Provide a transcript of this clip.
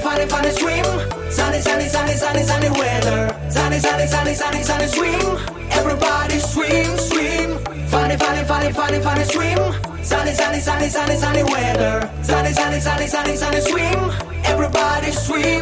funny, funny swim. Sunny, sunny, sunny, sunny, sunny weather. Sunny, sunny, sunny, sunny, sunny swim. Everybody swim, swim. Funny, funny, funny, funny, funny swim. Sunny, sunny, sunny, sunny, sunny weather. Sunny, sunny, sunny, sunny, sunny swim. Everybody swim.